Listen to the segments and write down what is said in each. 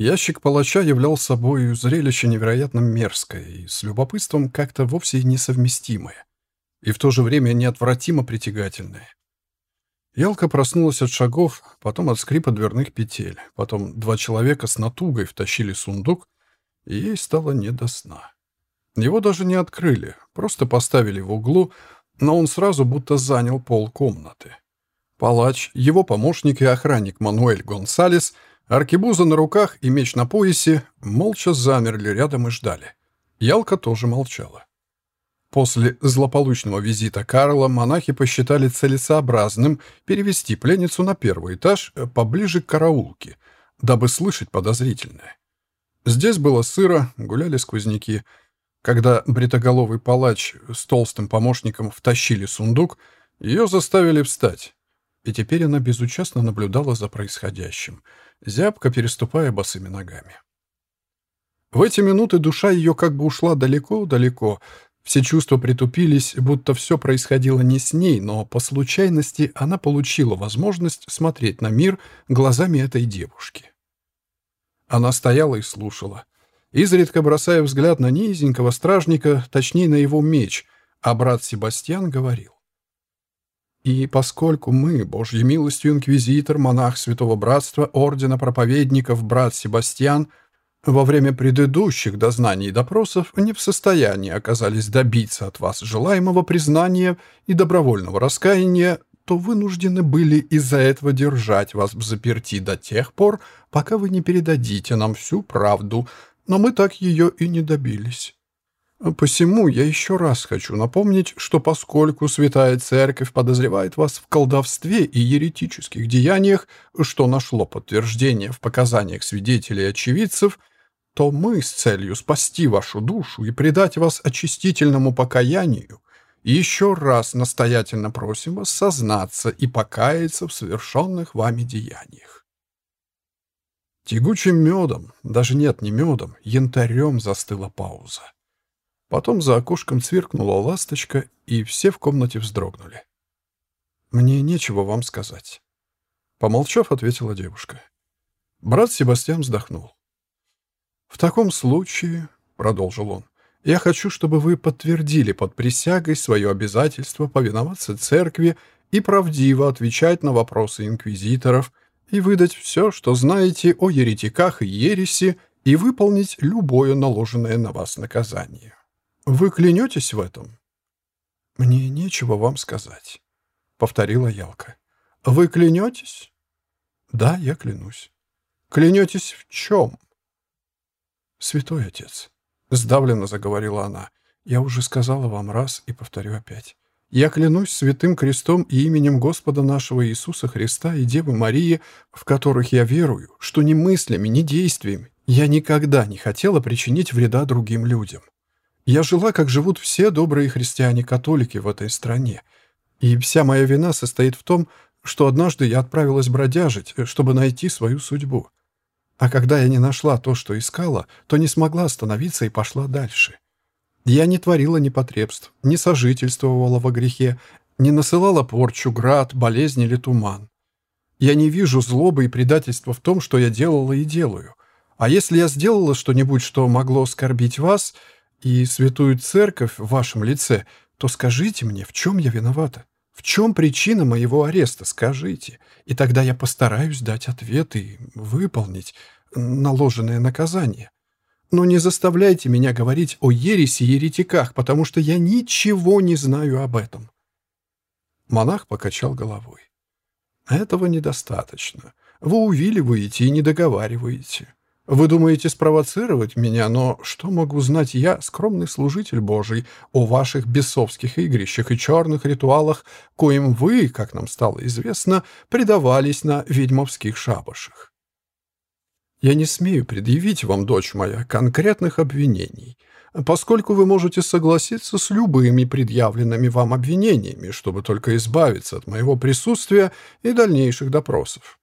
Ящик палача являл собой зрелище невероятно мерзкое и с любопытством как-то вовсе несовместимое, и в то же время неотвратимо притягательное. Ялка проснулась от шагов, потом от скрипа дверных петель, потом два человека с натугой втащили сундук, и ей стало не до сна. Его даже не открыли, просто поставили в углу, но он сразу будто занял пол комнаты. Палач, его помощник и охранник Мануэль Гонсалес, аркебуза на руках и меч на поясе, молча замерли рядом и ждали. Ялка тоже молчала. После злополучного визита Карла монахи посчитали целесообразным перевести пленницу на первый этаж э, поближе к караулке, дабы слышать подозрительное. Здесь было сыро, гуляли сквозняки. Когда бритоголовый палач с толстым помощником втащили сундук, ее заставили встать и теперь она безучастно наблюдала за происходящим, зябко переступая босыми ногами. В эти минуты душа ее как бы ушла далеко-далеко, все чувства притупились, будто все происходило не с ней, но по случайности она получила возможность смотреть на мир глазами этой девушки. Она стояла и слушала, изредка бросая взгляд на низенького стражника, точнее на его меч, а брат Себастьян говорил. И поскольку мы, Божьей милостью инквизитор, монах Святого Братства, Ордена Проповедников, брат Себастьян, во время предыдущих дознаний и допросов не в состоянии оказались добиться от вас желаемого признания и добровольного раскаяния, то вынуждены были из-за этого держать вас в заперти до тех пор, пока вы не передадите нам всю правду, но мы так ее и не добились. Посему я еще раз хочу напомнить, что поскольку Святая Церковь подозревает вас в колдовстве и еретических деяниях, что нашло подтверждение в показаниях свидетелей и очевидцев, то мы с целью спасти вашу душу и предать вас очистительному покаянию еще раз настоятельно просим вас сознаться и покаяться в совершенных вами деяниях. Тягучим медом, даже нет, не медом, янтарем застыла пауза. Потом за окошком цвиркнула ласточка, и все в комнате вздрогнули. «Мне нечего вам сказать», — помолчав, ответила девушка. Брат Себастьян вздохнул. «В таком случае», — продолжил он, — «я хочу, чтобы вы подтвердили под присягой свое обязательство повиноваться церкви и правдиво отвечать на вопросы инквизиторов и выдать все, что знаете о еретиках и ереси, и выполнить любое наложенное на вас наказание». Вы клянетесь в этом? Мне нечего вам сказать, повторила Ялка. Вы клянетесь? Да, я клянусь. Клянетесь в чем? Святой отец, сдавленно заговорила она. Я уже сказала вам раз и повторю опять. Я клянусь святым крестом и именем Господа нашего Иисуса Христа и Девы Марии, в которых я верую, что ни мыслями, ни действиями я никогда не хотела причинить вреда другим людям. Я жила, как живут все добрые христиане-католики в этой стране. И вся моя вина состоит в том, что однажды я отправилась бродяжить, чтобы найти свою судьбу. А когда я не нашла то, что искала, то не смогла остановиться и пошла дальше. Я не творила непотребств, не сожительствовала во грехе, не насылала порчу, град, болезнь или туман. Я не вижу злобы и предательства в том, что я делала и делаю. А если я сделала что-нибудь, что могло оскорбить вас — и святую церковь в вашем лице, то скажите мне, в чем я виновата? В чем причина моего ареста? Скажите. И тогда я постараюсь дать ответ и выполнить наложенное наказание. Но не заставляйте меня говорить о ереси и еретиках, потому что я ничего не знаю об этом. Монах покачал головой. Этого недостаточно. Вы увиливаете и не договариваете. Вы думаете спровоцировать меня, но что могу знать я, скромный служитель Божий, о ваших бесовских игрищах и черных ритуалах, коим вы, как нам стало известно, предавались на ведьмовских шабашах? Я не смею предъявить вам, дочь моя, конкретных обвинений, поскольку вы можете согласиться с любыми предъявленными вам обвинениями, чтобы только избавиться от моего присутствия и дальнейших допросов.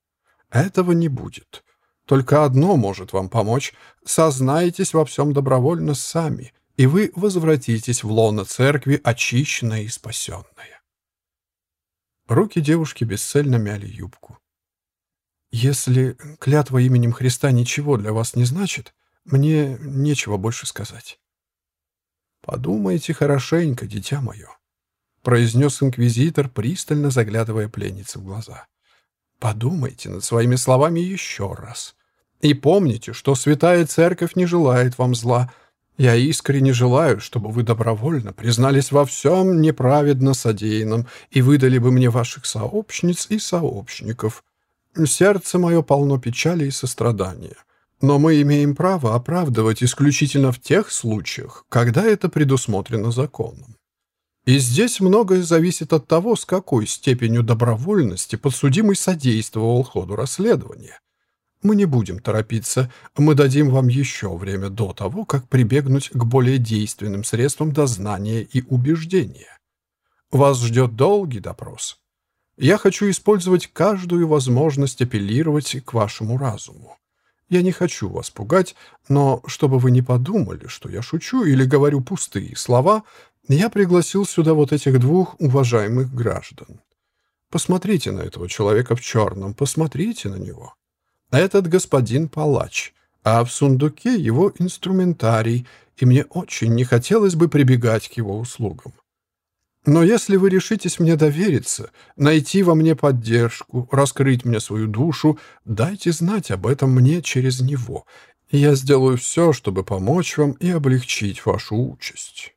Этого не будет. Только одно может вам помочь. Сознайтесь во всем добровольно сами, и вы возвратитесь в лоно церкви, очищенная и спасенная. Руки девушки бесцельно мяли юбку. Если клятва именем Христа ничего для вас не значит, мне нечего больше сказать». «Подумайте хорошенько, дитя мое», — произнес инквизитор, пристально заглядывая пленнице в глаза. «Подумайте над своими словами еще раз. И помните, что Святая Церковь не желает вам зла, — я искренне желаю, чтобы вы добровольно признались во всем неправедно содеянном и выдали бы мне ваших сообщниц и сообщников. Сердце мое полно печали и сострадания. Но мы имеем право оправдывать исключительно в тех случаях, когда это предусмотрено законом. И здесь многое зависит от того, с какой степенью добровольности подсудимый содействовал ходу расследования. Мы не будем торопиться, мы дадим вам еще время до того, как прибегнуть к более действенным средствам дознания и убеждения. Вас ждет долгий допрос. Я хочу использовать каждую возможность апеллировать к вашему разуму. Я не хочу вас пугать, но чтобы вы не подумали, что я шучу или говорю пустые слова, я пригласил сюда вот этих двух уважаемых граждан. Посмотрите на этого человека в черном, посмотрите на него. Этот господин палач, а в сундуке его инструментарий, и мне очень не хотелось бы прибегать к его услугам. Но если вы решитесь мне довериться, найти во мне поддержку, раскрыть мне свою душу, дайте знать об этом мне через него. Я сделаю все, чтобы помочь вам и облегчить вашу участь.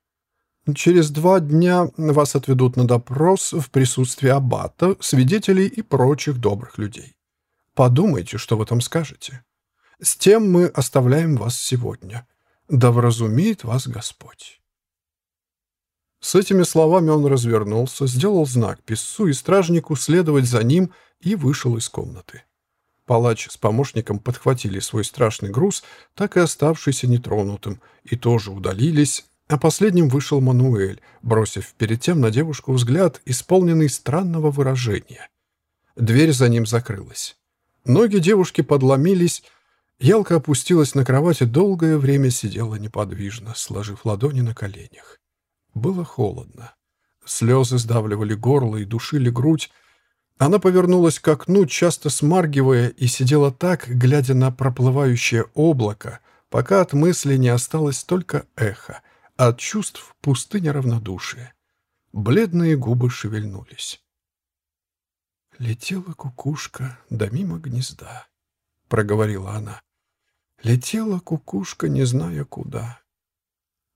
Через два дня вас отведут на допрос в присутствии аббата, свидетелей и прочих добрых людей. Подумайте, что вы там скажете. С тем мы оставляем вас сегодня. Да вразумеет вас Господь». С этими словами он развернулся, сделал знак писцу и стражнику следовать за ним и вышел из комнаты. Палач с помощником подхватили свой страшный груз, так и оставшийся нетронутым, и тоже удалились, а последним вышел Мануэль, бросив перед тем на девушку взгляд, исполненный странного выражения. Дверь за ним закрылась. Ноги девушки подломились. Ялка опустилась на кровать и долгое время сидела неподвижно, сложив ладони на коленях. Было холодно. Слезы сдавливали горло и душили грудь. Она повернулась к окну, часто смаргивая, и сидела так, глядя на проплывающее облако, пока от мысли не осталось только эхо, а от чувств пустыня равнодушия. Бледные губы шевельнулись. «Летела кукушка да мимо гнезда», — проговорила она. «Летела кукушка, не зная куда».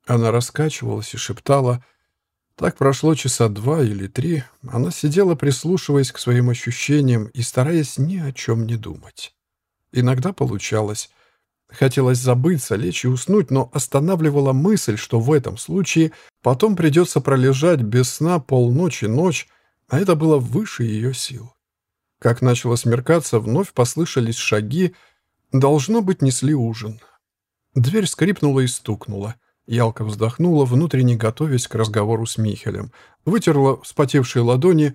Она раскачивалась и шептала. Так прошло часа два или три. Она сидела, прислушиваясь к своим ощущениям и стараясь ни о чем не думать. Иногда получалось. Хотелось забыться, лечь и уснуть, но останавливала мысль, что в этом случае потом придется пролежать без сна полночи ночь, а это было выше ее сил. Как начало смеркаться, вновь послышались шаги. Должно быть, несли ужин. Дверь скрипнула и стукнула. Ялка вздохнула, внутренне готовясь к разговору с Михелем. Вытерла вспотевшие ладони,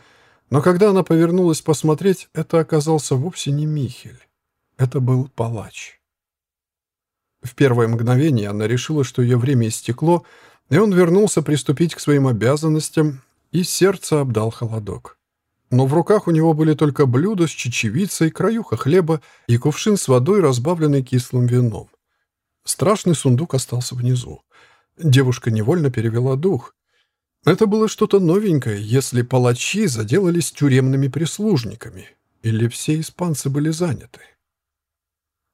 но когда она повернулась посмотреть, это оказался вовсе не Михель. Это был палач. В первое мгновение она решила, что ее время истекло, и он вернулся приступить к своим обязанностям, и сердце обдал холодок но в руках у него были только блюда с чечевицей, краюха хлеба и кувшин с водой, разбавленный кислым вином. Страшный сундук остался внизу. Девушка невольно перевела дух. Это было что-то новенькое, если палачи заделались тюремными прислужниками, или все испанцы были заняты.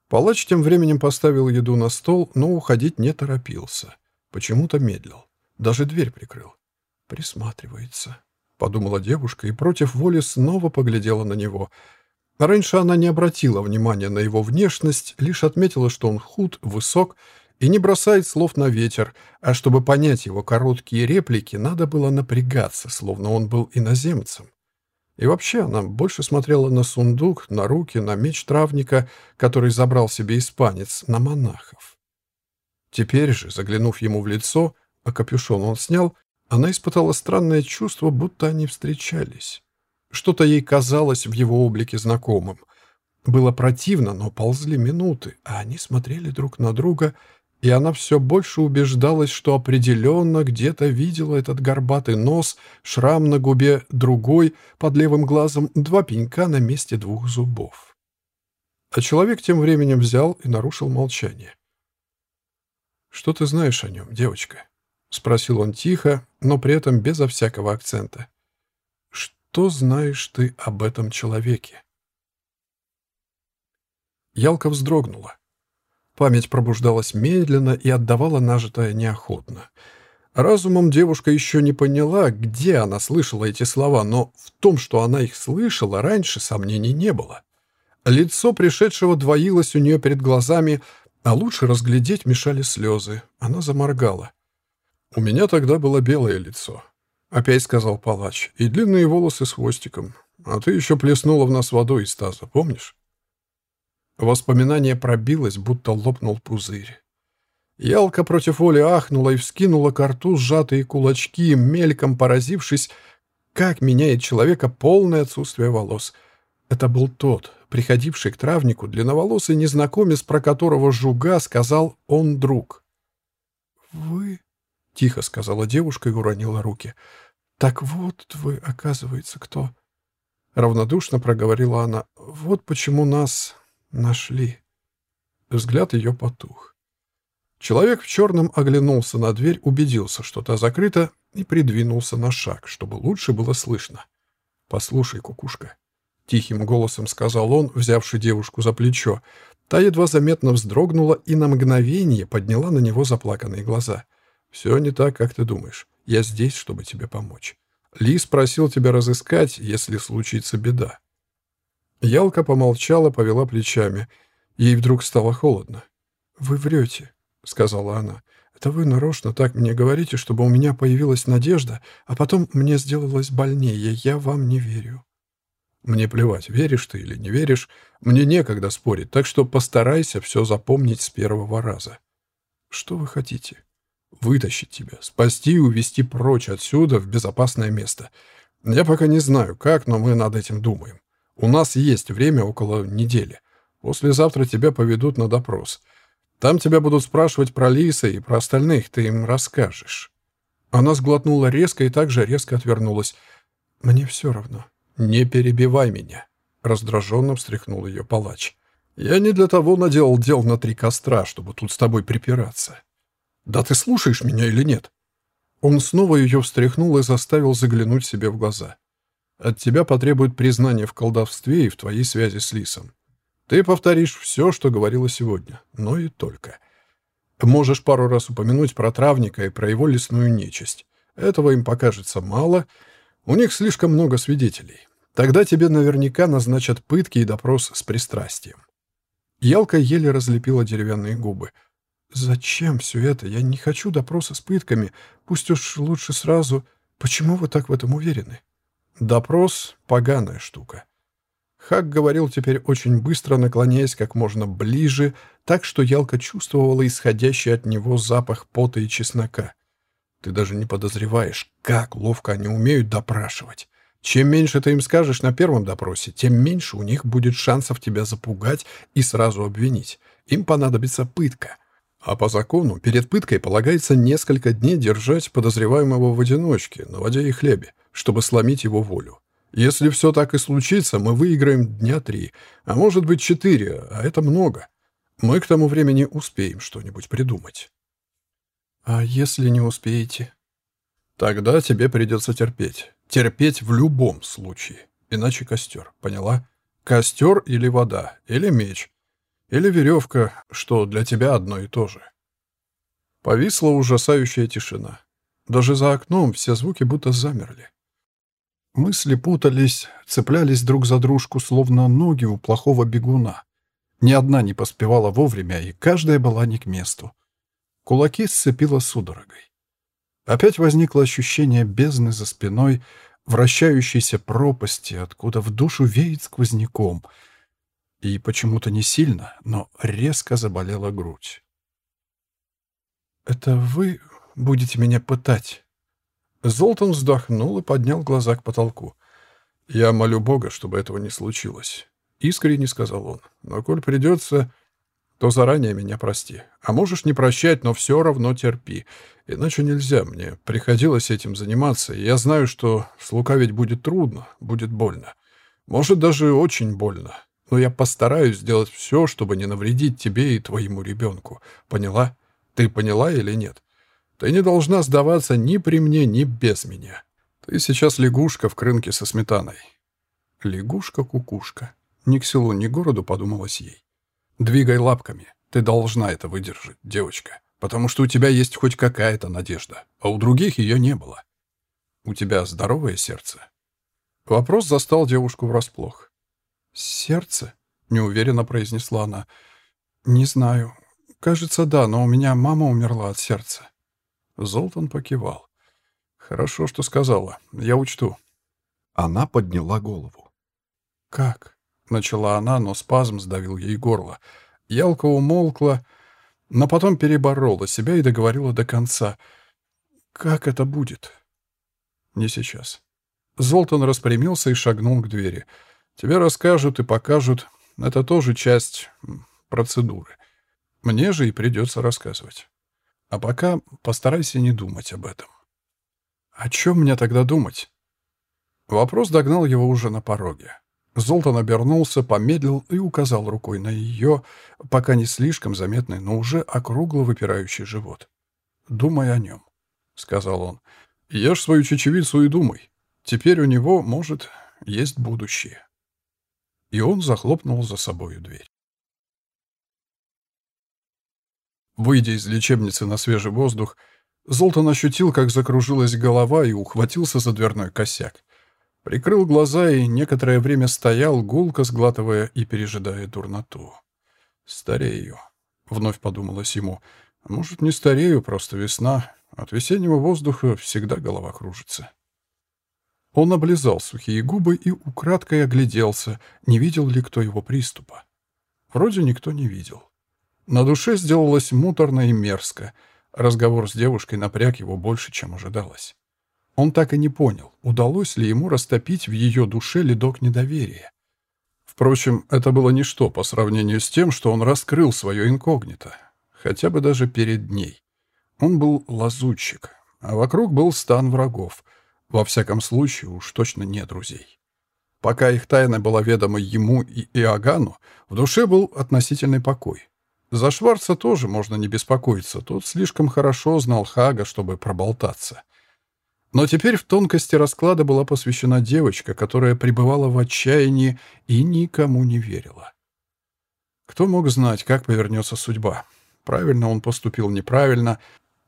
Палач тем временем поставил еду на стол, но уходить не торопился. Почему-то медлил. Даже дверь прикрыл. Присматривается. — подумала девушка и против воли снова поглядела на него. Раньше она не обратила внимания на его внешность, лишь отметила, что он худ, высок и не бросает слов на ветер, а чтобы понять его короткие реплики, надо было напрягаться, словно он был иноземцем. И вообще она больше смотрела на сундук, на руки, на меч травника, который забрал себе испанец, на монахов. Теперь же, заглянув ему в лицо, а капюшон он снял, она испытала странное чувство, будто они встречались. Что-то ей казалось в его облике знакомым. Было противно, но ползли минуты, а они смотрели друг на друга, и она все больше убеждалась, что определенно где-то видела этот горбатый нос, шрам на губе, другой, под левым глазом, два пенька на месте двух зубов. А человек тем временем взял и нарушил молчание. «Что ты знаешь о нем, девочка?» — спросил он тихо, но при этом безо всякого акцента. «Что знаешь ты об этом человеке?» Ялка вздрогнула. Память пробуждалась медленно и отдавала нажитое неохотно. Разумом девушка еще не поняла, где она слышала эти слова, но в том, что она их слышала, раньше сомнений не было. Лицо пришедшего двоилось у нее перед глазами, а лучше разглядеть мешали слезы. Она заморгала. «У меня тогда было белое лицо», — опять сказал палач, — «и длинные волосы с хвостиком. А ты еще плеснула в нас водой из таза, помнишь?» Воспоминание пробилось, будто лопнул пузырь. Ялка против воли ахнула и вскинула к рту сжатые кулачки, мельком поразившись, как меняет человека полное отсутствие волос. Это был тот, приходивший к травнику, длинноволосый незнакомец, про которого Жуга сказал «он друг». «Вы...» — тихо сказала девушка и уронила руки. «Так вот вы, оказывается, кто...» Равнодушно проговорила она. «Вот почему нас Нашли. Взгляд ее потух. Человек в черном оглянулся на дверь, убедился, что та закрыта, и придвинулся на шаг, чтобы лучше было слышно. «Послушай, кукушка», — тихим голосом сказал он, взявший девушку за плечо. Та едва заметно вздрогнула и на мгновение подняла на него заплаканные глаза. «Все не так, как ты думаешь. Я здесь, чтобы тебе помочь. Лис просил тебя разыскать, если случится беда. Ялка помолчала, повела плечами. Ей вдруг стало холодно. «Вы врете», — сказала она. «Это вы нарочно так мне говорите, чтобы у меня появилась надежда, а потом мне сделалось больнее. Я вам не верю». «Мне плевать, веришь ты или не веришь. Мне некогда спорить, так что постарайся все запомнить с первого раза». «Что вы хотите?» «Вытащить тебя, спасти и увести прочь отсюда в безопасное место. Я пока не знаю, как, но мы над этим думаем. У нас есть время около недели. Послезавтра тебя поведут на допрос. Там тебя будут спрашивать про Лиса и про остальных, ты им расскажешь». Она сглотнула резко и также резко отвернулась. «Мне все равно». «Не перебивай меня», — раздраженно встряхнул ее палач. «Я не для того наделал дел на три костра, чтобы тут с тобой припираться. Да ты слушаешь меня или нет?» Он снова ее встряхнул и заставил заглянуть себе в глаза. От тебя потребуют признания в колдовстве и в твоей связи с Лисом. Ты повторишь все, что говорила сегодня, но и только. Можешь пару раз упомянуть про травника и про его лесную нечисть. Этого им покажется мало. У них слишком много свидетелей. Тогда тебе наверняка назначат пытки и допрос с пристрастием. Ялка еле разлепила деревянные губы. «Зачем все это? Я не хочу допроса с пытками. Пусть уж лучше сразу. Почему вы так в этом уверены?» Допрос — поганая штука. Хак говорил теперь очень быстро, наклоняясь как можно ближе, так что Ялка чувствовала исходящий от него запах пота и чеснока. Ты даже не подозреваешь, как ловко они умеют допрашивать. Чем меньше ты им скажешь на первом допросе, тем меньше у них будет шансов тебя запугать и сразу обвинить. Им понадобится пытка. А по закону перед пыткой полагается несколько дней держать подозреваемого в одиночке, на воде и хлебе чтобы сломить его волю. Если все так и случится, мы выиграем дня три, а может быть четыре, а это много. Мы к тому времени успеем что-нибудь придумать. А если не успеете? Тогда тебе придется терпеть. Терпеть в любом случае. Иначе костер, поняла? Костер или вода, или меч, или веревка, что для тебя одно и то же. Повисла ужасающая тишина. Даже за окном все звуки будто замерли. Мысли путались, цеплялись друг за дружку, словно ноги у плохого бегуна. Ни одна не поспевала вовремя, и каждая была не к месту. Кулаки сцепило судорогой. Опять возникло ощущение бездны за спиной, вращающейся пропасти, откуда в душу веет сквозняком. И почему-то не сильно, но резко заболела грудь. «Это вы будете меня пытать?» Золтан вздохнул и поднял глаза к потолку. «Я молю Бога, чтобы этого не случилось», — искренне сказал он. «Но коль придется, то заранее меня прости. А можешь не прощать, но все равно терпи. Иначе нельзя, мне приходилось этим заниматься, и я знаю, что слукавить будет трудно, будет больно. Может, даже очень больно. Но я постараюсь сделать все, чтобы не навредить тебе и твоему ребенку. Поняла? Ты поняла или нет? Ты не должна сдаваться ни при мне, ни без меня. Ты сейчас лягушка в крынке со сметаной. Лягушка-кукушка. Ни к селу, ни к городу, подумалось ей. Двигай лапками. Ты должна это выдержать, девочка. Потому что у тебя есть хоть какая-то надежда, а у других ее не было. У тебя здоровое сердце? Вопрос застал девушку врасплох. «Сердце?» — неуверенно произнесла она. «Не знаю. Кажется, да, но у меня мама умерла от сердца». Золтан покивал. «Хорошо, что сказала. Я учту». Она подняла голову. «Как?» — начала она, но спазм сдавил ей горло. Ялка умолкла, но потом переборола себя и договорила до конца. «Как это будет?» «Не сейчас». Золтан распрямился и шагнул к двери. «Тебе расскажут и покажут. Это тоже часть процедуры. Мне же и придется рассказывать. А пока постарайся не думать об этом». «О чем мне тогда думать?» Вопрос догнал его уже на пороге. Золтан обернулся, помедлил и указал рукой на ее, пока не слишком заметный, но уже округло выпирающий живот. «Думай о нем», — сказал он. «Ешь свою чечевицу и думай. Теперь у него, может, есть будущее». И он захлопнул за собою дверь. Выйдя из лечебницы на свежий воздух, Золтан ощутил, как закружилась голова и ухватился за дверной косяк. Прикрыл глаза и некоторое время стоял, гулко сглатывая и пережидая дурноту. «Старею», — вновь подумалось ему. «Может, не старею, просто весна. От весеннего воздуха всегда голова кружится». Он облизал сухие губы и украдкой огляделся, не видел ли кто его приступа. Вроде никто не видел. На душе сделалось муторно и мерзко. Разговор с девушкой напряг его больше, чем ожидалось. Он так и не понял, удалось ли ему растопить в ее душе ледок недоверия. Впрочем, это было ничто по сравнению с тем, что он раскрыл свое инкогнито, хотя бы даже перед ней. Он был лазутчик, а вокруг был стан врагов. Во всяком случае, уж точно не друзей. Пока их тайна была ведома ему и Иоганну, в душе был относительный покой. За Шварца тоже можно не беспокоиться, тот слишком хорошо знал Хага, чтобы проболтаться. Но теперь в тонкости расклада была посвящена девочка, которая пребывала в отчаянии и никому не верила. Кто мог знать, как повернется судьба? Правильно он поступил, неправильно.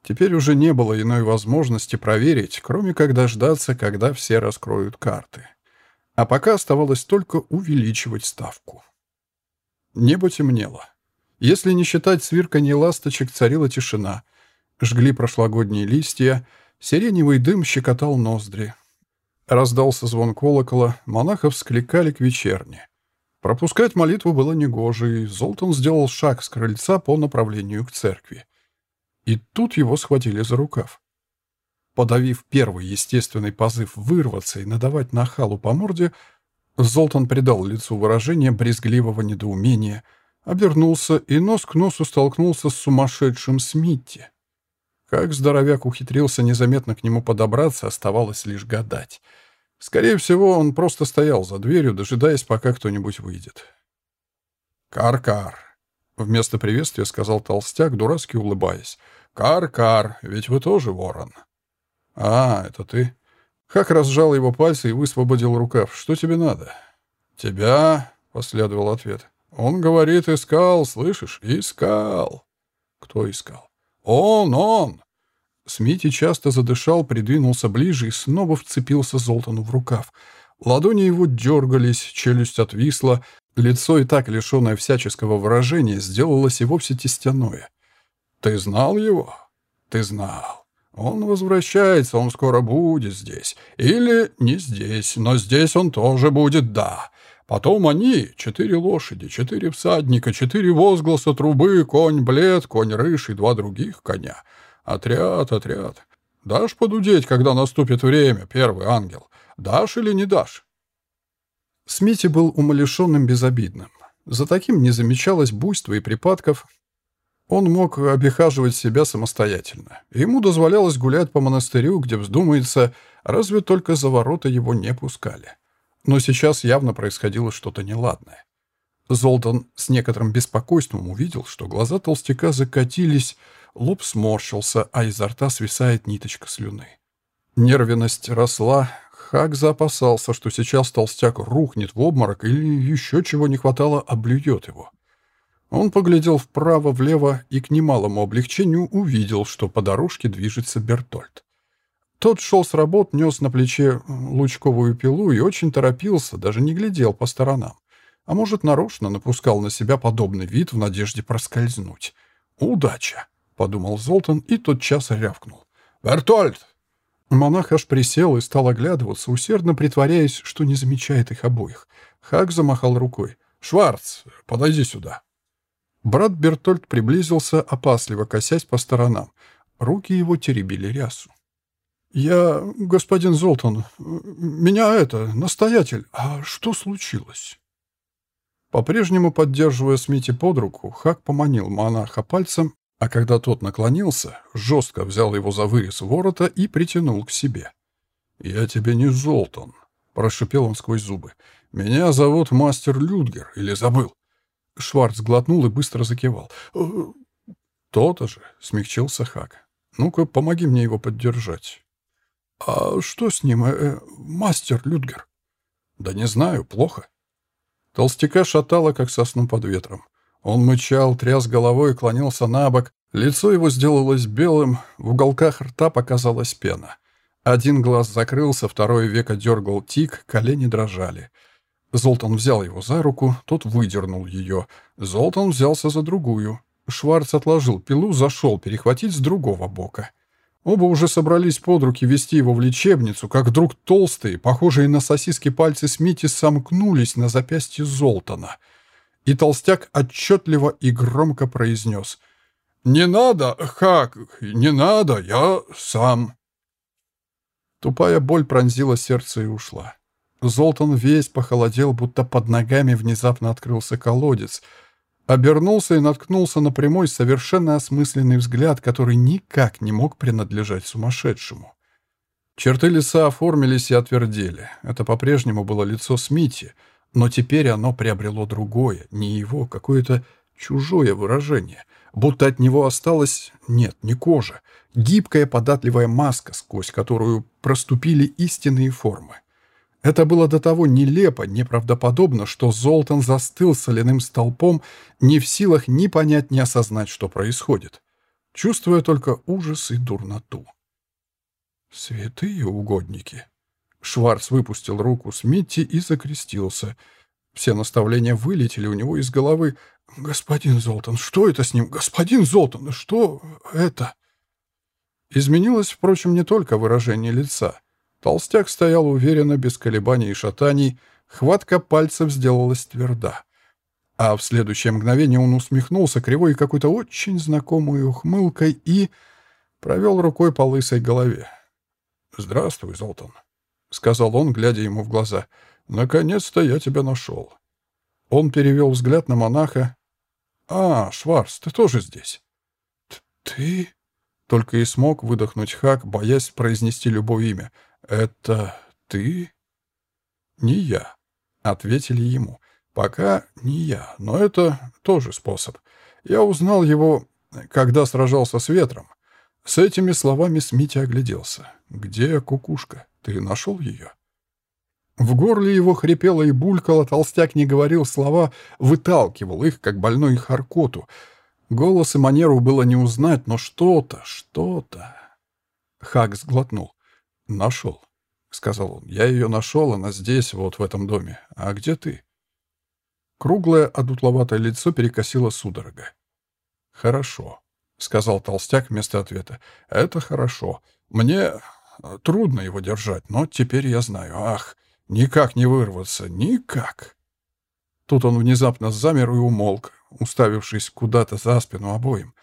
Теперь уже не было иной возможности проверить, кроме как дождаться, когда все раскроют карты. А пока оставалось только увеличивать ставку. Небо темнело. Если не считать свирканье ласточек, царила тишина. Жгли прошлогодние листья — Сиреневый дым щекотал ноздри. Раздался звон колокола, монахов скликали к вечерне. Пропускать молитву было негоже, и Золтан сделал шаг с крыльца по направлению к церкви. И тут его схватили за рукав. Подавив первый естественный позыв вырваться и надавать нахалу по морде, Золтан придал лицу выражение брезгливого недоумения, обернулся и нос к носу столкнулся с сумасшедшим Смитти. Как здоровяк ухитрился незаметно к нему подобраться, оставалось лишь гадать. Скорее всего, он просто стоял за дверью, дожидаясь, пока кто-нибудь выйдет. «Кар-кар», — вместо приветствия сказал толстяк, дурацки улыбаясь. «Кар-кар, ведь вы тоже ворон». «А, это ты?» Хак разжал его пальцы и высвободил рукав. «Что тебе надо?» «Тебя», — последовал ответ. «Он говорит, искал, слышишь? Искал». «Кто искал?» «Он, он!» Смити часто задышал, придвинулся ближе и снова вцепился Золтану в рукав. Ладони его дергались, челюсть отвисла, лицо и так лишенное всяческого выражения сделалось и вовсе тестяное. «Ты знал его? Ты знал. Он возвращается, он скоро будет здесь. Или не здесь, но здесь он тоже будет, да. Потом они, четыре лошади, четыре всадника, четыре возгласа трубы, конь блед, конь рыж и два других коня. Отряд, отряд. Дашь подудеть, когда наступит время, первый ангел? Дашь или не дашь? Смити был умалишенным безобидным. За таким не замечалось буйства и припадков. Он мог обихаживать себя самостоятельно. Ему дозволялось гулять по монастырю, где вздумается, разве только за ворота его не пускали. Но сейчас явно происходило что-то неладное. Золтан с некоторым беспокойством увидел, что глаза толстяка закатились, лоб сморщился, а изо рта свисает ниточка слюны. Нервенность росла, Хак заопасался, что сейчас толстяк рухнет в обморок или еще чего не хватало, облюет его. Он поглядел вправо-влево и к немалому облегчению увидел, что по дорожке движется Бертольд. Тот шел с работ, нес на плече лучковую пилу и очень торопился, даже не глядел по сторонам. А может, нарочно напускал на себя подобный вид в надежде проскользнуть. «Удача!» — подумал Золтан и тотчас рявкнул. «Бертольд!» Монах аж присел и стал оглядываться, усердно притворяясь, что не замечает их обоих. Хак замахал рукой. «Шварц, подойди сюда!» Брат Бертольд приблизился, опасливо косясь по сторонам. Руки его теребили рясу. «Я, господин Золтан, меня это, настоятель, а что случилось?» По-прежнему поддерживая Смити под руку, Хак поманил монаха пальцем, а когда тот наклонился, жестко взял его за вырез ворота и притянул к себе. «Я тебе не Золтан», — прошипел он сквозь зубы. «Меня зовут мастер Людгер, или забыл?» Шварц глотнул и быстро закивал. «Э, «То-то же», — смягчился Хак. «Ну-ка, помоги мне его поддержать». «А что с ним, э, э, мастер Людгер?» «Да не знаю, плохо». Толстяка шатало, как сосну под ветром. Он мычал, тряс головой и клонился на бок. Лицо его сделалось белым, в уголках рта показалась пена. Один глаз закрылся, второе веко дергал тик, колени дрожали. Золтан взял его за руку, тот выдернул ее. Золтан взялся за другую. Шварц отложил пилу, зашел перехватить с другого бока. Оба уже собрались под руки вести его в лечебницу, как вдруг толстые, похожие на сосиски пальцы Смити сомкнулись на запястье Золтана. И толстяк отчетливо и громко произнес «Не надо, как? Не надо, я сам». Тупая боль пронзила сердце и ушла. Золтан весь похолодел, будто под ногами внезапно открылся колодец. Обернулся и наткнулся на прямой, совершенно осмысленный взгляд, который никак не мог принадлежать сумасшедшему. Черты лица оформились и отвердели. Это по-прежнему было лицо Смити, но теперь оно приобрело другое, не его, какое-то чужое выражение, будто от него осталась, нет, не кожа, гибкая податливая маска, сквозь которую проступили истинные формы. Это было до того нелепо, неправдоподобно, что Золтан застыл соляным столпом, не в силах ни понять, ни осознать, что происходит, чувствуя только ужас и дурноту. «Святые угодники!» Шварц выпустил руку с Митти и закрестился. Все наставления вылетели у него из головы. «Господин Золтан, что это с ним? Господин Золтан, что это?» Изменилось, впрочем, не только выражение лица — Толстяк стоял уверенно, без колебаний и шатаний, хватка пальцев сделалась тверда. А в следующее мгновение он усмехнулся кривой какой-то очень знакомой ухмылкой и провел рукой по лысой голове. «Здравствуй, Золтан», — сказал он, глядя ему в глаза. «Наконец-то я тебя нашел». Он перевел взгляд на монаха. «А, Шварц, ты тоже здесь?» «Ты?» — только и смог выдохнуть Хак, боясь произнести любое имя — «Это ты?» «Не я», — ответили ему. «Пока не я, но это тоже способ. Я узнал его, когда сражался с ветром». С этими словами Смитя огляделся. «Где кукушка? Ты нашел ее?» В горле его хрипело и булькало, толстяк не говорил слова, выталкивал их, как больной харкоту. Голос и манеру было не узнать, но что-то, что-то... Хак сглотнул. «Нашел», — сказал он. «Я ее нашел, она здесь, вот в этом доме. А где ты?» Круглое, одутловатое лицо перекосило судорога. «Хорошо», — сказал толстяк вместо ответа. «Это хорошо. Мне трудно его держать, но теперь я знаю. Ах, никак не вырваться, никак!» Тут он внезапно замер и умолк, уставившись куда-то за спину обоим.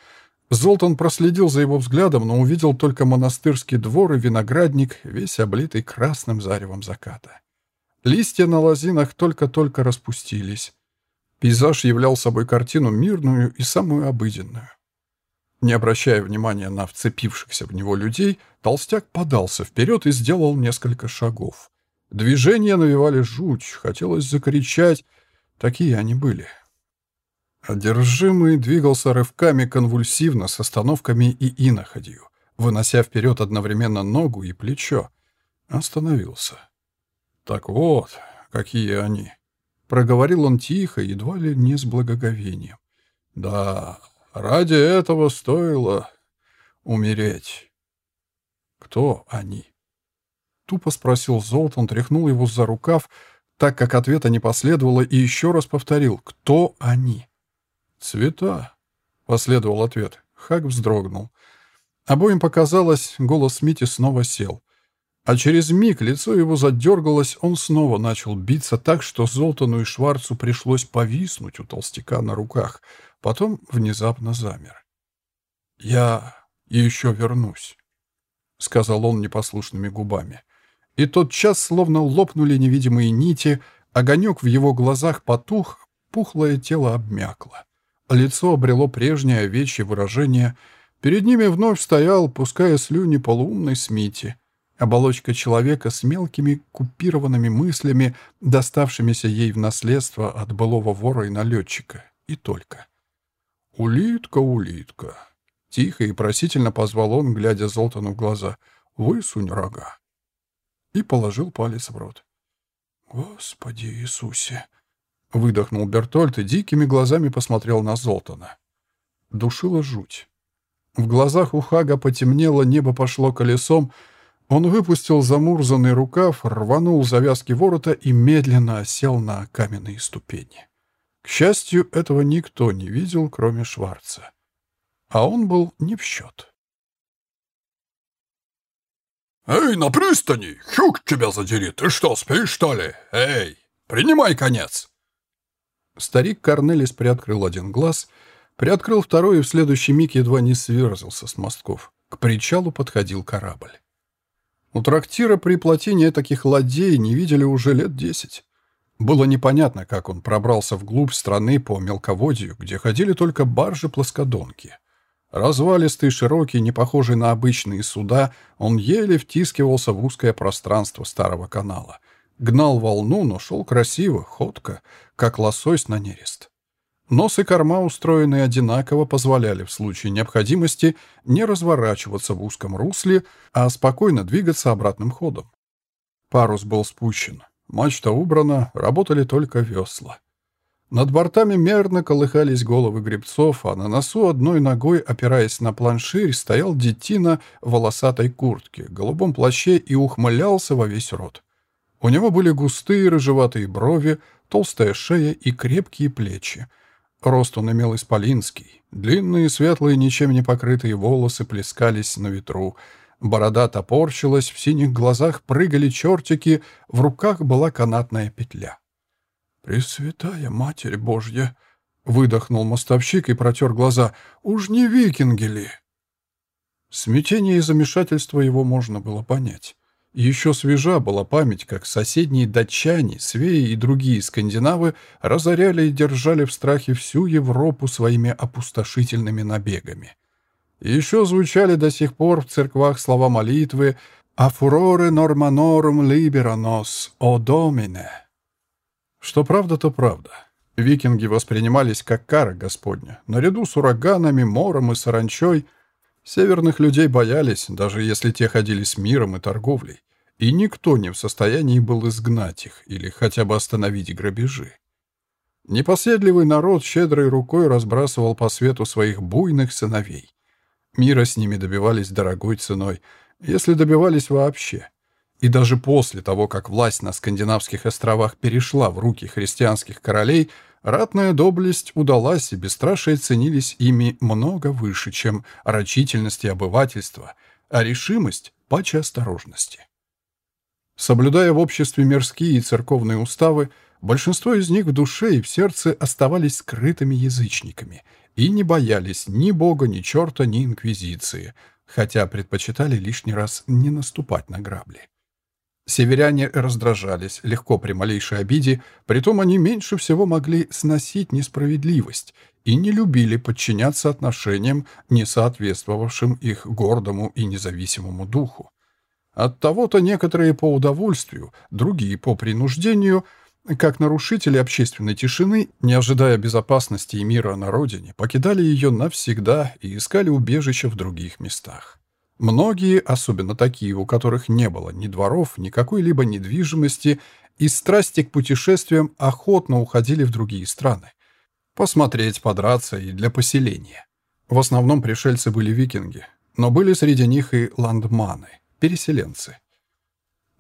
Золтан проследил за его взглядом, но увидел только монастырский двор и виноградник, весь облитый красным заревом заката. Листья на лозинах только-только распустились. Пейзаж являл собой картину мирную и самую обыденную. Не обращая внимания на вцепившихся в него людей, толстяк подался вперед и сделал несколько шагов. Движения навевали жуть, хотелось закричать, Такие они были. Одержимый двигался рывками конвульсивно с остановками и иноходью, вынося вперед одновременно ногу и плечо. Остановился. «Так вот, какие они!» Проговорил он тихо, едва ли не с благоговением. «Да, ради этого стоило умереть». «Кто они?» Тупо спросил Золтан, тряхнул его за рукав, так как ответа не последовало, и еще раз повторил «Кто они?» «Цвета», — последовал ответ. Хак вздрогнул. Обоим показалось, голос Мити снова сел. А через миг лицо его задергалось, он снова начал биться так, что Золтану и Шварцу пришлось повиснуть у толстяка на руках. Потом внезапно замер. «Я еще вернусь», — сказал он непослушными губами. И тот час словно лопнули невидимые нити, огонек в его глазах потух, пухлое тело обмякло. Лицо обрело прежнее овечье выражение. Перед ними вновь стоял, пуская слюни, полуумный Смити. Оболочка человека с мелкими купированными мыслями, доставшимися ей в наследство от былого вора и налетчика. И только. «Улитка, улитка!» Тихо и просительно позвал он, глядя Золтану в глаза. «Высунь рога!» И положил палец в рот. «Господи Иисусе!» Выдохнул Бертольд и дикими глазами посмотрел на Золтана. Душила жуть. В глазах у Хага потемнело, небо пошло колесом. Он выпустил замурзанный рукав, рванул завязки ворота и медленно осел на каменные ступени. К счастью, этого никто не видел, кроме Шварца. А он был не в счет. «Эй, на пристани! Хюк тебя задери! Ты что, спишь, что ли? Эй, принимай конец!» Старик Корнелис приоткрыл один глаз, приоткрыл второй и в следующий миг едва не сверзился с мостков. К причалу подходил корабль. У трактира при плотине таких ладей не видели уже лет десять. Было непонятно, как он пробрался вглубь страны по мелководью, где ходили только баржи-плоскодонки. Развалистый, широкий, не похожий на обычные суда, он еле втискивался в узкое пространство старого канала — Гнал волну, но шел красиво, ходко, как лосось на нерест. Нос и корма, устроенные одинаково, позволяли в случае необходимости не разворачиваться в узком русле, а спокойно двигаться обратным ходом. Парус был спущен, мачта убрана, работали только весла. Над бортами мерно колыхались головы гребцов, а на носу одной ногой, опираясь на планширь, стоял детина в волосатой куртке, голубом плаще и ухмылялся во весь рот. У него были густые рыжеватые брови, толстая шея и крепкие плечи. Рост он имел исполинский. Длинные, светлые, ничем не покрытые волосы плескались на ветру. Борода топорщилась, в синих глазах прыгали чертики, в руках была канатная петля. «Пресвятая Матерь Божья!» — выдохнул мостовщик и протер глаза. «Уж не викинги ли?» Смятение и замешательство его можно было понять. Еще свежа была память, как соседние датчане, свеи и другие скандинавы разоряли и держали в страхе всю Европу своими опустошительными набегами. Еще звучали до сих пор в церквах слова молитвы «A furore normanorum libera nos, о Domine». Что правда, то правда. Викинги воспринимались как кара Господня. Наряду с ураганами, мором и саранчой северных людей боялись, даже если те ходили с миром и торговлей и никто не в состоянии был изгнать их или хотя бы остановить грабежи. Непоседливый народ щедрой рукой разбрасывал по свету своих буйных сыновей. Мира с ними добивались дорогой ценой, если добивались вообще. И даже после того, как власть на скандинавских островах перешла в руки христианских королей, ратная доблесть удалась, и бесстрашие ценились ими много выше, чем рачительность и обывательство, а решимость — паче осторожности. Соблюдая в обществе мирские и церковные уставы, большинство из них в душе и в сердце оставались скрытыми язычниками и не боялись ни Бога, ни черта, ни инквизиции, хотя предпочитали лишний раз не наступать на грабли. Северяне раздражались легко при малейшей обиде, притом они меньше всего могли сносить несправедливость и не любили подчиняться отношениям, не соответствовавшим их гордому и независимому духу. От того-то некоторые по удовольствию, другие по принуждению как нарушители общественной тишины, не ожидая безопасности и мира на родине, покидали ее навсегда и искали убежища в других местах. Многие, особенно такие, у которых не было ни дворов, ни какой-либо недвижимости, из страсти к путешествиям охотно уходили в другие страны. Посмотреть, подраться и для поселения. В основном пришельцы были викинги, но были среди них и ландманы, переселенцы.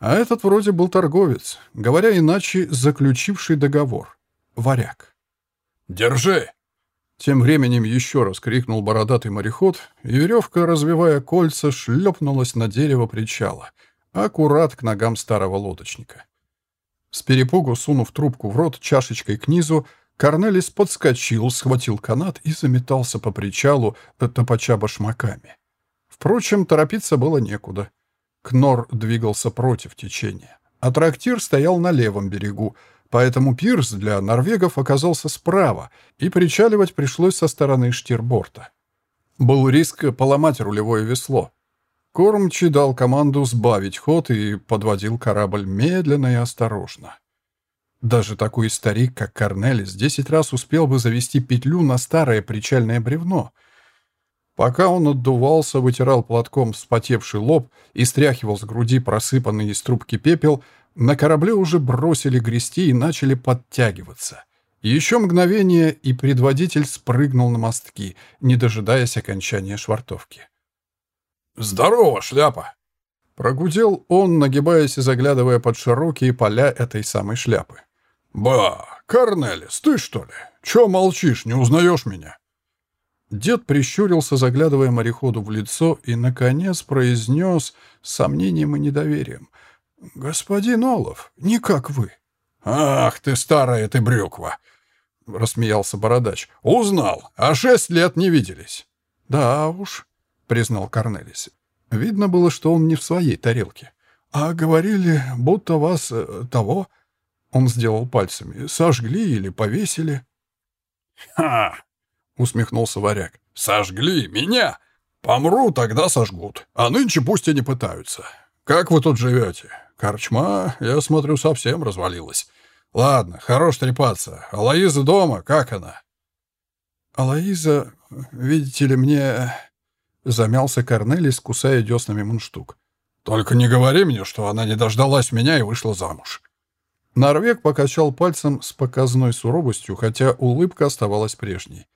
А этот вроде был торговец, говоря иначе, заключивший договор. Варяг. «Держи!» Тем временем еще раз крикнул бородатый мореход, и веревка, развивая кольца, шлепнулась на дерево причала, аккурат к ногам старого лодочника. С перепугу, сунув трубку в рот чашечкой к низу, Корнелис подскочил, схватил канат и заметался по причалу, топача башмаками. Впрочем, торопиться было некуда. Кнор двигался против течения, а трактир стоял на левом берегу, поэтому пирс для норвегов оказался справа, и причаливать пришлось со стороны штирборта. Был риск поломать рулевое весло. Кормчий дал команду сбавить ход и подводил корабль медленно и осторожно. Даже такой старик, как Корнелис, десять раз успел бы завести петлю на старое причальное бревно — Пока он отдувался, вытирал платком вспотевший лоб и стряхивал с груди просыпанный из трубки пепел, на корабле уже бросили грести и начали подтягиваться. Еще мгновение, и предводитель спрыгнул на мостки, не дожидаясь окончания швартовки. «Здорово, шляпа!» Прогудел он, нагибаясь и заглядывая под широкие поля этой самой шляпы. «Ба, Корнелис, ты что ли? Чё молчишь, не узнаешь меня?» Дед прищурился, заглядывая мореходу в лицо, и, наконец, произнес с сомнением и недоверием. «Господин Олов, не как вы». «Ах ты, старая ты брюква!» — рассмеялся бородач. «Узнал, а шесть лет не виделись». «Да уж», — признал Корнелис. Видно было, что он не в своей тарелке. «А говорили, будто вас э, того...» Он сделал пальцами. «Сожгли или повесили?» «Ха! — усмехнулся варяг. «Сожгли меня? Помру, тогда сожгут. А нынче пусть и не пытаются. Как вы тут живете? Корчма, я смотрю, совсем развалилась. Ладно, хорош трепаться. А Лоиза дома, как она?» «А Лоиза, видите ли, мне...» Замялся Корнелис, кусая деснами мундштук. «Только не говори мне, что она не дождалась меня и вышла замуж». Норвег покачал пальцем с показной суровостью, хотя улыбка оставалась прежней.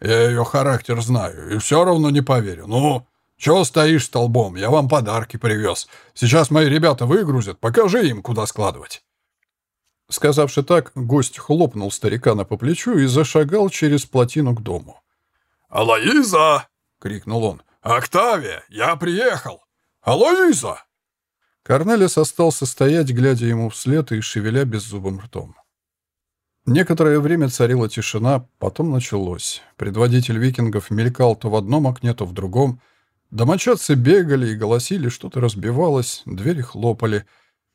Я ее характер знаю, и все равно не поверю. Ну, чего стоишь столбом? Я вам подарки привез. Сейчас мои ребята выгрузят, покажи им, куда складывать». Сказавши так, гость хлопнул старикана по плечу и зашагал через плотину к дому. «Алоиза!» — крикнул он. «Октавия, я приехал! Алоиза!» Корнелис остался стоять, глядя ему вслед и шевеля беззубым ртом. Некоторое время царила тишина, потом началось. Предводитель викингов мелькал то в одном окне, то в другом. Домочадцы бегали и голосили, что-то разбивалось, двери хлопали.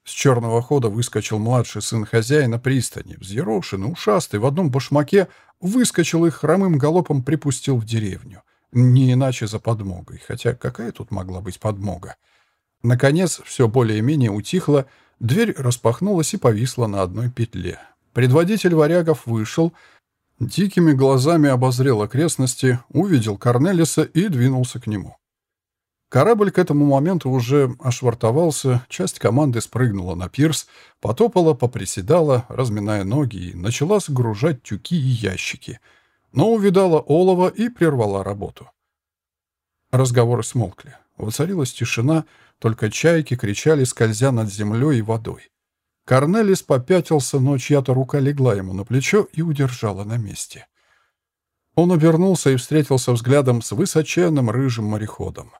С черного хода выскочил младший сын хозяина пристани, взъерошенный, ушастый, в одном башмаке, выскочил и хромым галопом припустил в деревню. Не иначе за подмогой, хотя какая тут могла быть подмога? Наконец, все более-менее утихло, дверь распахнулась и повисла на одной петле. Предводитель варягов вышел, дикими глазами обозрел окрестности, увидел Корнелиса и двинулся к нему. Корабль к этому моменту уже ошвартовался, часть команды спрыгнула на пирс, потопала, поприседала, разминая ноги, и начала сгружать тюки и ящики, но увидала олова и прервала работу. Разговоры смолкли. Воцарилась тишина, только чайки кричали, скользя над землей и водой. Корнелис попятился, но чья-то рука легла ему на плечо и удержала на месте. Он обернулся и встретился взглядом с высоченным рыжим мореходом.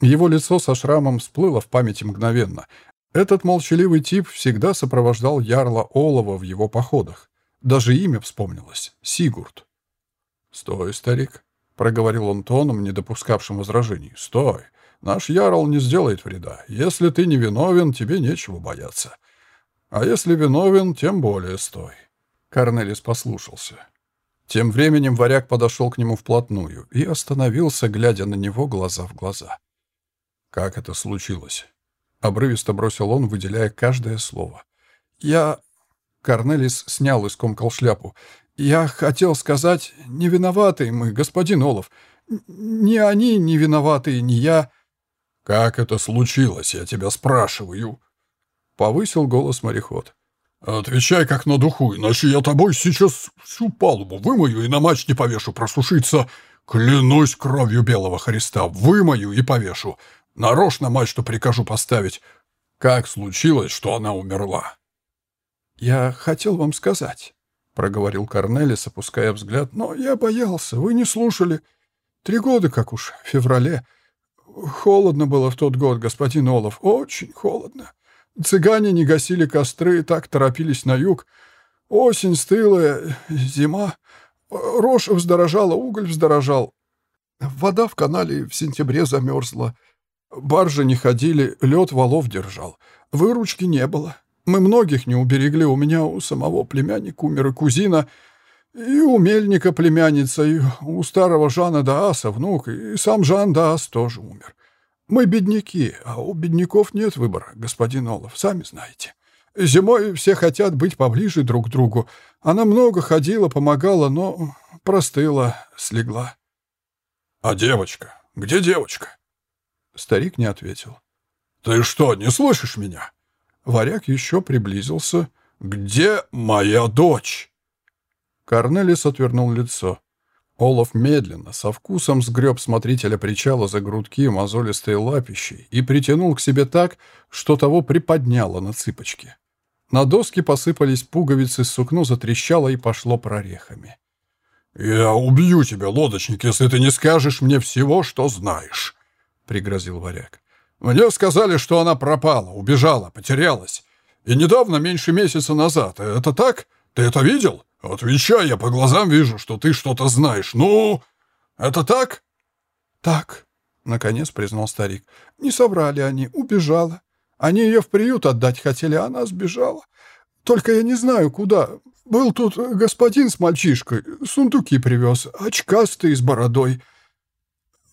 Его лицо со шрамом всплыло в памяти мгновенно. Этот молчаливый тип всегда сопровождал ярла Олова в его походах. Даже имя вспомнилось — Сигурд. «Стой, старик», — проговорил он тоном, не допускавшим возражений. «Стой. Наш ярл не сделает вреда. Если ты не виновен, тебе нечего бояться. А если виновен, тем более стой. Корнелис послушался. Тем временем варяг подошел к нему вплотную и остановился, глядя на него глаза в глаза. «Как это случилось?» Обрывисто бросил он, выделяя каждое слово. «Я...» Корнелис снял и скомкал шляпу. «Я хотел сказать, не виноваты мы, господин Олов. Ни они не виноваты, ни я». «Как это случилось, я тебя спрашиваю?» Повысил голос мореход. «Отвечай как на духу, иначе я тобой сейчас всю палубу вымою и на мачте повешу просушиться. Клянусь кровью белого Христа, вымою и повешу. Нарочно мачту прикажу поставить. Как случилось, что она умерла?» «Я хотел вам сказать», — проговорил Корнелис, опуская взгляд, «но я боялся, вы не слушали. Три года, как уж, в феврале. Холодно было в тот год, господин Олов, очень холодно. Цыгане не гасили костры, так торопились на юг. Осень стылая, зима. Рожь вздорожала, уголь вздорожал. Вода в канале в сентябре замерзла. Баржи не ходили, лед валов держал. Выручки не было. Мы многих не уберегли. У меня у самого племянника умер и кузина, и у мельника племянница, и у старого Жана Дааса внук, и сам Жан Даас тоже умер. Мы бедняки, а у бедняков нет выбора, господин Олаф, сами знаете. Зимой все хотят быть поближе друг к другу. Она много ходила, помогала, но простыла, слегла. — А девочка? Где девочка? Старик не ответил. — Ты что, не слышишь меня? Варяг еще приблизился. «Где моя дочь?» Корнелис отвернул лицо. Олаф медленно, со вкусом сгреб смотрителя причала за грудки мозолистые лапищи и притянул к себе так, что того приподняло на цыпочки. На доски посыпались пуговицы, сукно затрещало и пошло прорехами. «Я убью тебя, лодочник, если ты не скажешь мне всего, что знаешь», — пригрозил варяг. «Мне сказали, что она пропала, убежала, потерялась. И недавно, меньше месяца назад. Это так? Ты это видел?» «Отвечай, я по глазам вижу, что ты что-то знаешь. Ну, это так?» «Так», — наконец признал старик. «Не собрали они, убежала. Они ее в приют отдать хотели, а она сбежала. Только я не знаю, куда. Был тут господин с мальчишкой, сундуки привез, очкастый с бородой.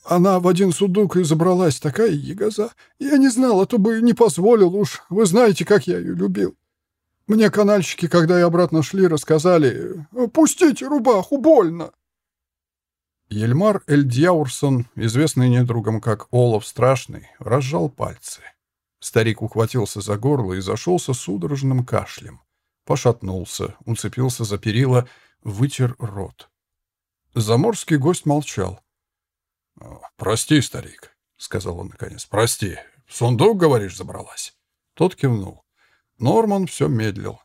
Она в один сундук и забралась, такая ягоза. Я не знал, а то бы не позволил уж. Вы знаете, как я ее любил. Мне канальщики, когда и обратно шли, рассказали «Пустите рубаху, больно!» Ельмар Эльдьяурсон, известный недругом как Олов Страшный, разжал пальцы. Старик ухватился за горло и зашелся судорожным кашлем. Пошатнулся, уцепился за перила, вытер рот. Заморский гость молчал. «Прости, старик», — сказал он наконец, — «прости. В сундук, говоришь, забралась?» Тот кивнул. Норман все медлил.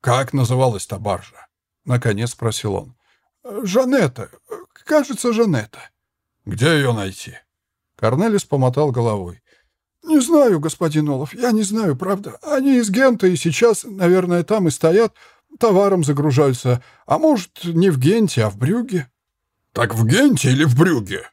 «Как называлась та баржа?» — наконец спросил он. «Жанетта. Кажется, Жанетта». «Где ее найти?» Корнелис помотал головой. «Не знаю, господин Олаф, я не знаю, правда. Они из Гента и сейчас, наверное, там и стоят, товаром загружаются. А может, не в Генте, а в Брюге». «Так в Генте или в Брюге?»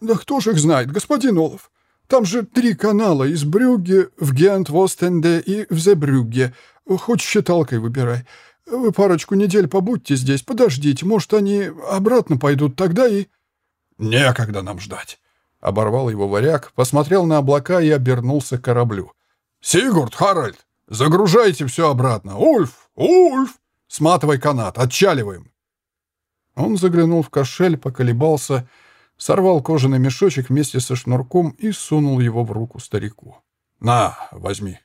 «Да кто же их знает, господин Олаф? Там же три канала из Брюгге в Гент, в Остенде и в Зебрюгге. Хоть считалкой выбирай. Вы парочку недель побудьте здесь, подождите. Может, они обратно пойдут тогда и...» «Некогда нам ждать», — оборвал его варяг, посмотрел на облака и обернулся к кораблю. «Сигурд, Харальд, загружайте все обратно. Ульф, Ульф, сматывай канат, отчаливаем». Он заглянул в кошель, поколебался — сорвал кожаный мешочек вместе со шнурком и сунул его в руку старику. «На, возьми».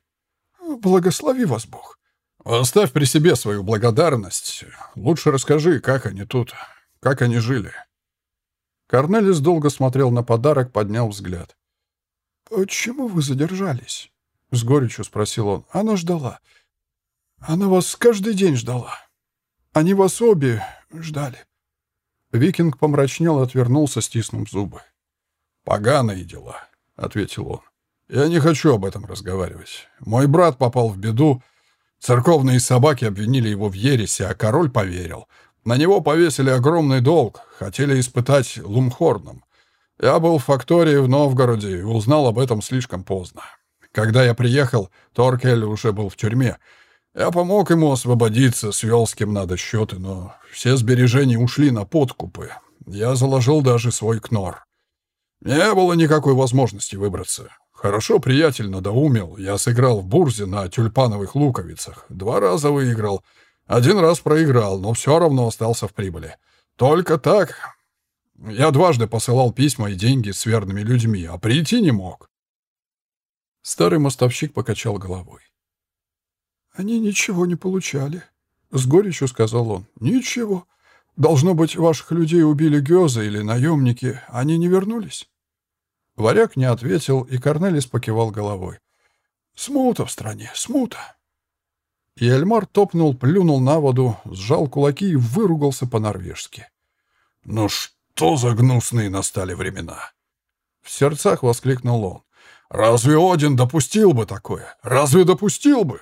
«Благослови вас Бог». «Оставь при себе свою благодарность. Лучше расскажи, как они тут, как они жили». Корнелис долго смотрел на подарок, поднял взгляд. «Почему вы задержались?» — с горечью спросил он. «Она ждала. Она вас каждый день ждала. Они вас обе ждали. Викинг помрачнел и отвернулся, стиснув зубы. «Поганые дела», — ответил он. «Я не хочу об этом разговаривать. Мой брат попал в беду. Церковные собаки обвинили его в ересе, а король поверил. На него повесили огромный долг, хотели испытать лумхорном. Я был в фактории в Новгороде и узнал об этом слишком поздно. Когда я приехал, Торкель уже был в тюрьме, я помог ему освободиться, свел с кем надо счеты, но все сбережения ушли на подкупы. Я заложил даже свой кнор. Не было никакой возможности выбраться. Хорошо приятель надоумил. Я сыграл в бурзе на тюльпановых луковицах. Два раза выиграл. Один раз проиграл, но все равно остался в прибыли. Только так. Я дважды посылал письма и деньги с верными людьми, а прийти не мог. Старый мостовщик покачал головой. «Они ничего не получали», — с горечью сказал он. «Ничего. Должно быть, ваших людей убили Гёза или наемники. Они не вернулись?» Варяг не ответил, и Корнелис покивал головой. «Смута в стране, смута». И Эльмар топнул, плюнул на воду, сжал кулаки и выругался по-норвежски. «Ну что за гнусные настали времена?» В сердцах воскликнул он. «Разве Один допустил бы такое? Разве допустил бы?»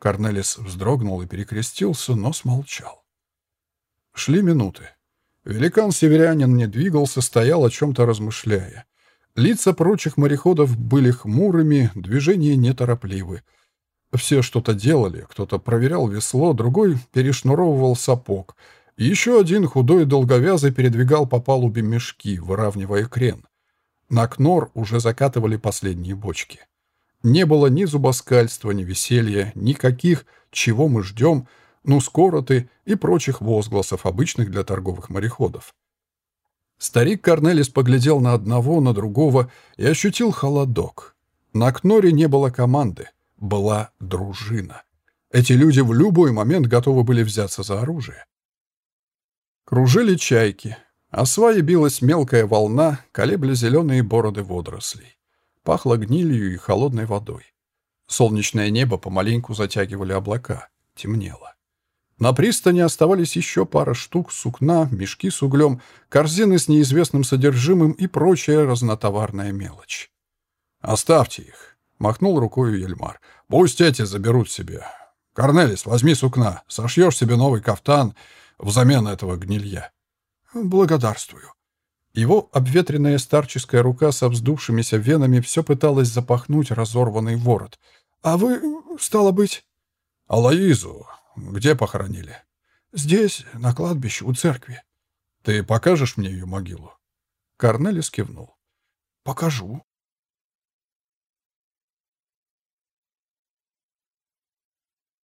Корнелис вздрогнул и перекрестился, но смолчал. Шли минуты. Великан-северянин не двигался, стоял о чем-то размышляя. Лица прочих мореходов были хмурыми, движения неторопливы. Все что-то делали, кто-то проверял весло, другой перешнуровывал сапог. Еще один худой долговязый передвигал по палубе мешки, выравнивая крен. На Кнор уже закатывали последние бочки. Не было ни зубоскальства, ни веселья, никаких «чего мы ждем», «ну скоро ты» и прочих возгласов, обычных для торговых мореходов. Старик Корнелис поглядел на одного, на другого и ощутил холодок. На Кноре не было команды, была дружина. Эти люди в любой момент готовы были взяться за оружие. Кружили чайки. а свае билась мелкая волна, колебля зеленые бороды водорослей. Пахло гнилью и холодной водой. Солнечное небо помаленьку затягивали облака. Темнело. На пристани оставались еще пара штук сукна, мешки с углем, корзины с неизвестным содержимым и прочая разнотоварная мелочь. «Оставьте их», — махнул рукой Ельмар. «Пусть эти заберут себе. Корнелис, возьми сукна, сошьешь себе новый кафтан взамен этого гнилья». «Благодарствую». Его обветренная старческая рука со вздувшимися венами все пыталась запахнуть разорванный ворот. «А вы, стало быть...» «Алоизу, где похоронили?» «Здесь, на кладбище, у церкви». «Ты покажешь мне ее могилу?» Корнелис кивнул. «Покажу».